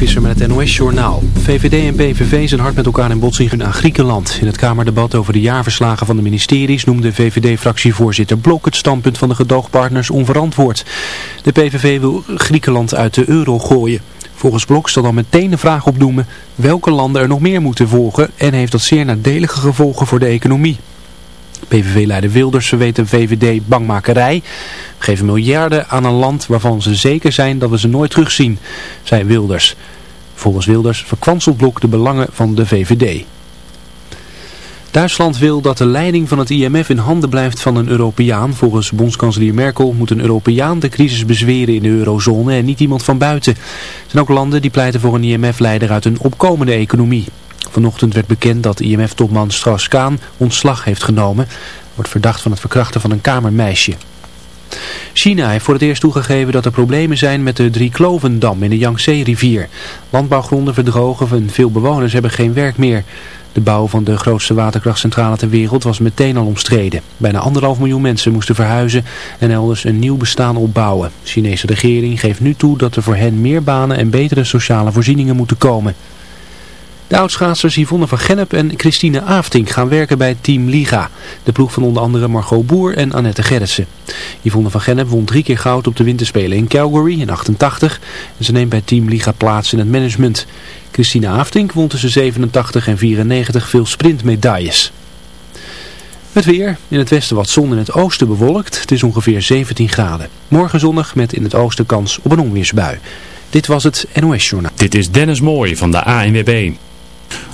Visser met het NOS-journaal. VVD en PVV zijn hard met elkaar in botsing aan Griekenland. In het Kamerdebat over de jaarverslagen van de ministeries noemde VVD-fractievoorzitter Blok het standpunt van de gedoogpartners onverantwoord. De PVV wil Griekenland uit de euro gooien. Volgens Blok zal dan meteen de vraag opdoemen welke landen er nog meer moeten volgen en heeft dat zeer nadelige gevolgen voor de economie. PVV-leider Wilders verweet de VVD bangmakerij. We geven miljarden aan een land waarvan ze zeker zijn dat we ze nooit terugzien, zei Wilders. Volgens Wilders verkwanselt Blok de belangen van de VVD. Duitsland wil dat de leiding van het IMF in handen blijft van een Europeaan. Volgens bondskanselier Merkel moet een Europeaan de crisis bezweren in de eurozone en niet iemand van buiten. Er zijn ook landen die pleiten voor een IMF-leider uit een opkomende economie. Vanochtend werd bekend dat IMF-topman Strauss-Kaan ontslag heeft genomen. Wordt verdacht van het verkrachten van een kamermeisje. China heeft voor het eerst toegegeven dat er problemen zijn met de Drieklovendam in de Yangtze-rivier. Landbouwgronden verdrogen en veel bewoners hebben geen werk meer. De bouw van de grootste waterkrachtcentrale ter wereld was meteen al omstreden. Bijna anderhalf miljoen mensen moesten verhuizen en elders een nieuw bestaan opbouwen. De Chinese regering geeft nu toe dat er voor hen meer banen en betere sociale voorzieningen moeten komen. De oudschaatsers Yvonne van Gennep en Christine Aftink gaan werken bij Team Liga. De ploeg van onder andere Margot Boer en Annette Gerritsen. Yvonne van Gennep won drie keer goud op de winterspelen in Calgary in 88. En ze neemt bij Team Liga plaats in het management. Christine Aftink won tussen 87 en 94 veel sprintmedailles. Het weer. In het westen wat zon in het oosten bewolkt. Het is ongeveer 17 graden. Morgen zonnig met in het oosten kans op een onweersbui. Dit was het NOS Journaal. Dit is Dennis Mooij van de ANWB.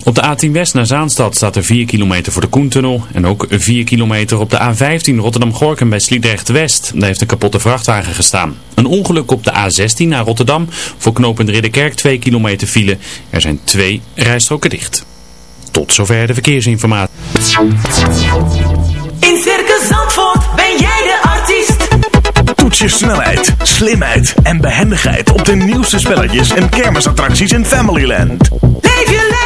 Op de A10 West naar Zaanstad staat er 4 kilometer voor de Koentunnel. En ook 4 kilometer op de A15 Rotterdam-Gorkum bij Sliedrecht West. Daar heeft een kapotte vrachtwagen gestaan. Een ongeluk op de A16 naar Rotterdam. Voor knooppunt Ridderkerk 2 kilometer file. Er zijn twee rijstroken dicht. Tot zover de verkeersinformatie. In Circus Zandvoort ben jij de artiest. Toets je snelheid, slimheid en behendigheid op de nieuwste spelletjes en kermisattracties in Familyland. Leef je lekker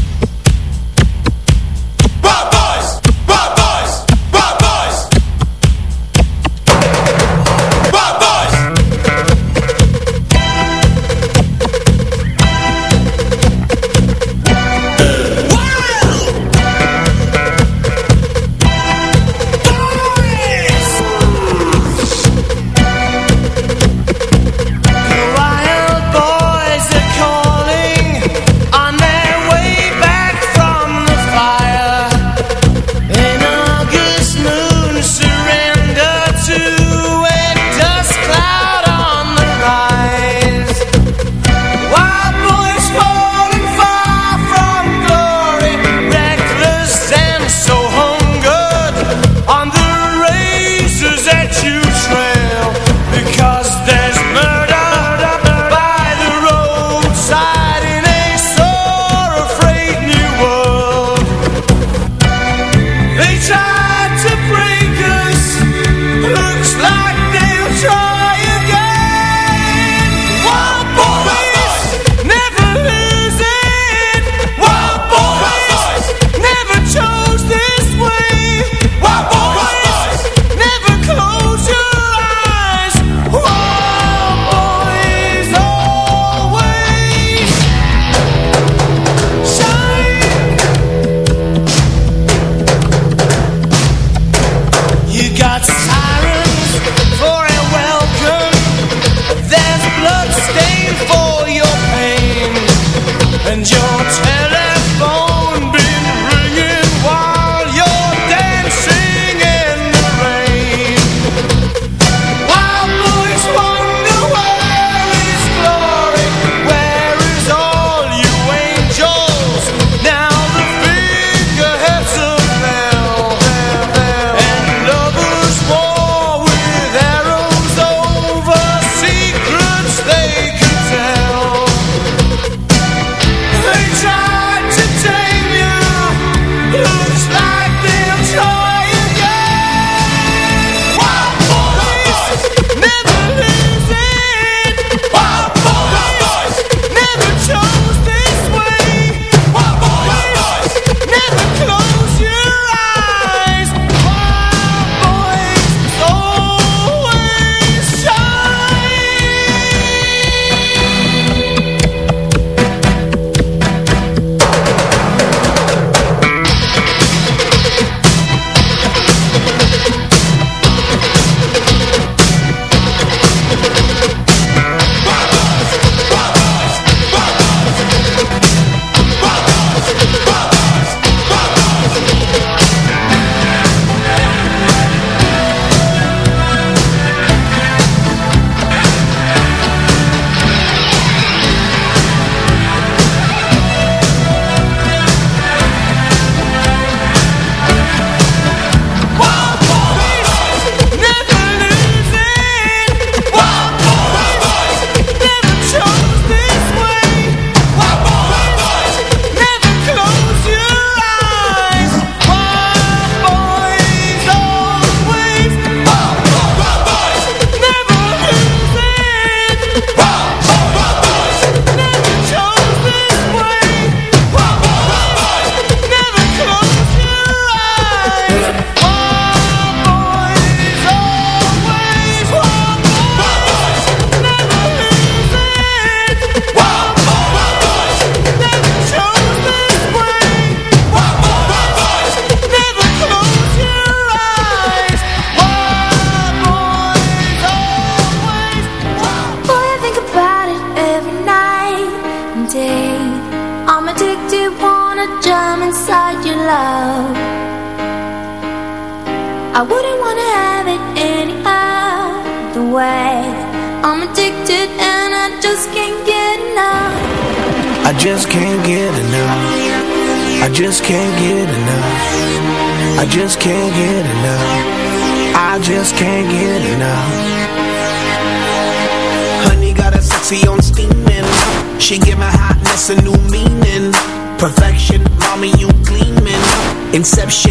Inception,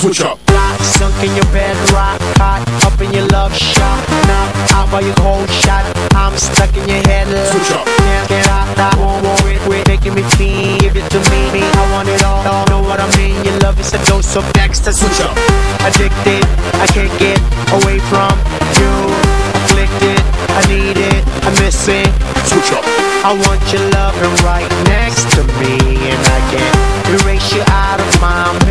Switch up. Rock, sunk in your bed, rock hot, up in your love shot. Now out by your cold shot, I'm stuck in your head. Switch up. Can't get out, I won't worry, quit making me feel. Give it to me, me, I want it all. all. Know what I mean? Your love is a dose of extra. Switch up. Addicted, I can't get away from you. Afflicted, I need it, I miss it. Switch up. I want your loving right next to me, and I can't erase you out of my memory.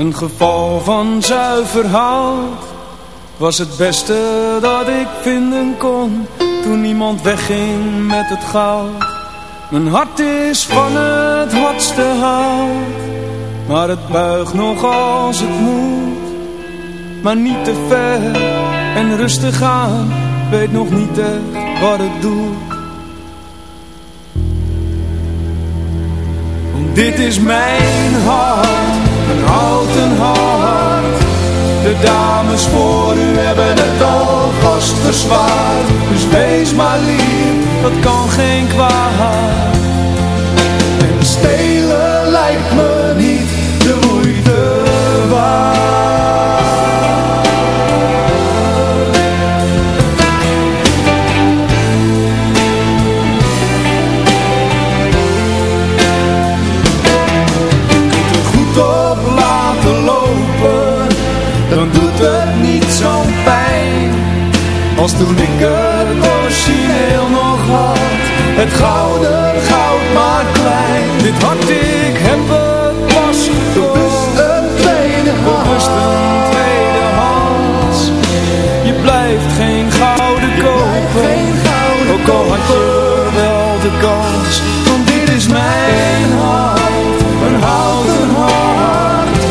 Een geval van zuiver hout. Was het beste dat ik vinden kon, toen niemand wegging met het goud. Mijn hart is van het hardste hout, maar het buigt nog als het moet. Maar niet te ver en rustig aan, weet nog niet echt wat het doet. Dit is mijn hart, een houten hart. De dames voor u hebben het alvast verzwaard. Dus wees maar lief, dat kan geen kwaad. En stelen lijkt me niet de moeite waard. goed op laten lopen, dan doet het niet zo'n pijn. Als toen ik het het gouden goud maar klein. Dit hart, ik heb het pas een tweede bewust een tweede hand. Je blijft geen gouden kopen, ook al had je wel de kans. Want dit is mijn hart, een houten hart.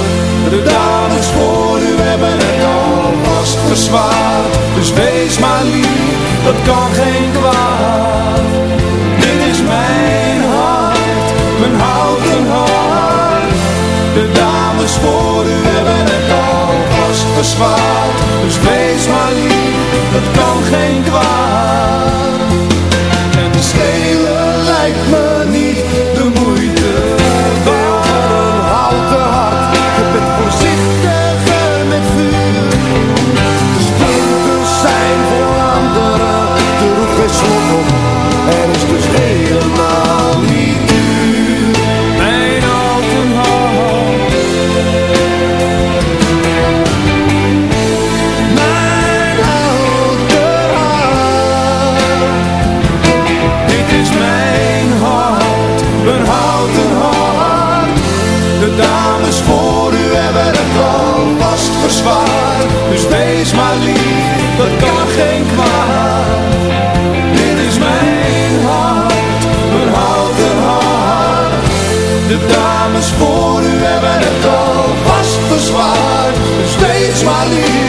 De dames voor u hebben het alvast verzwaard. Dus wees maar lief, dat kan geen kwaad. U hebben het alvast verzwaard. Dus wees maar lief, dat kan geen kwaad. Wees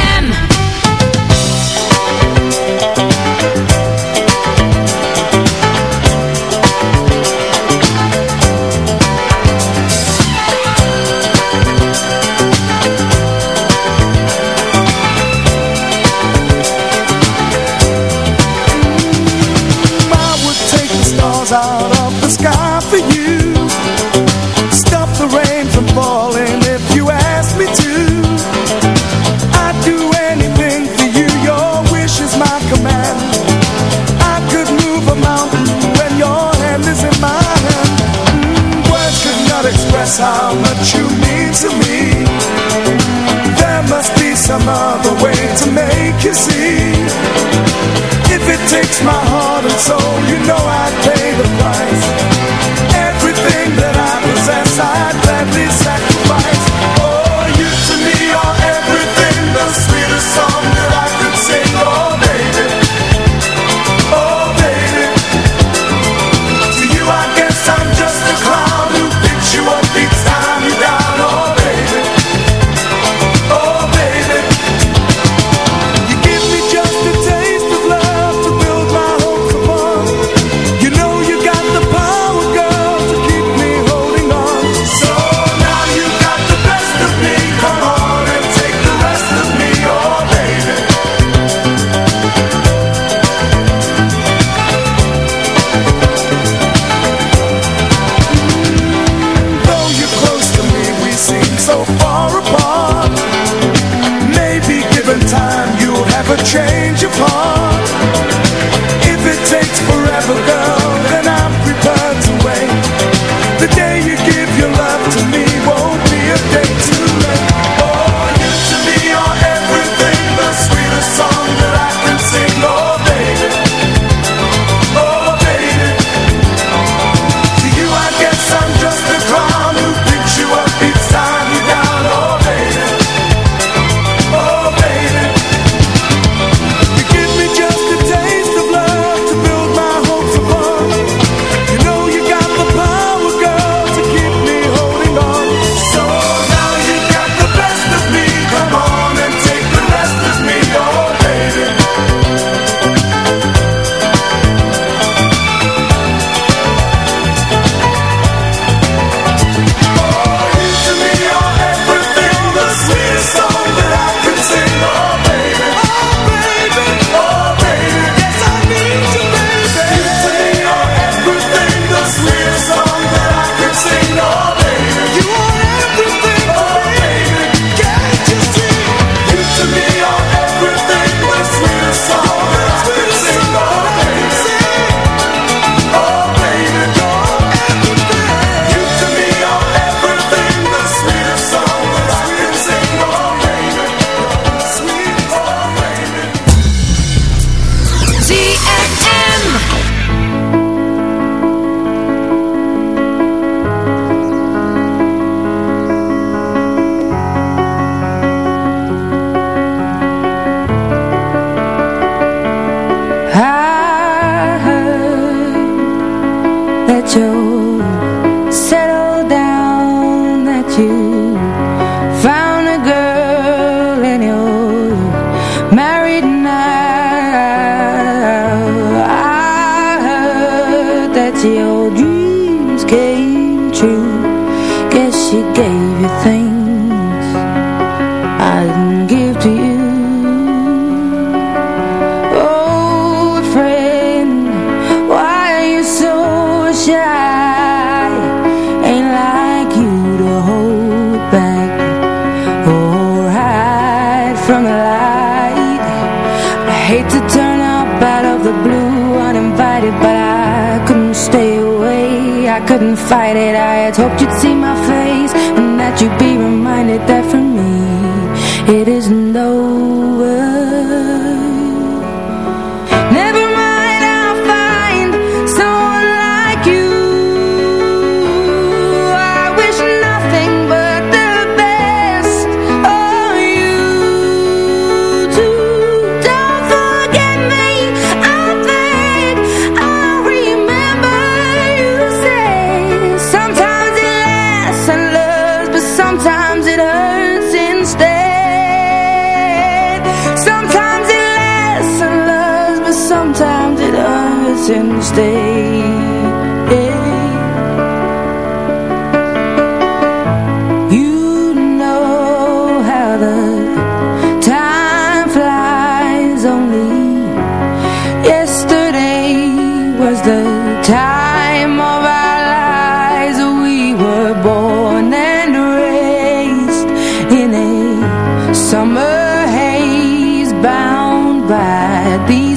Soul, you know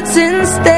words instead.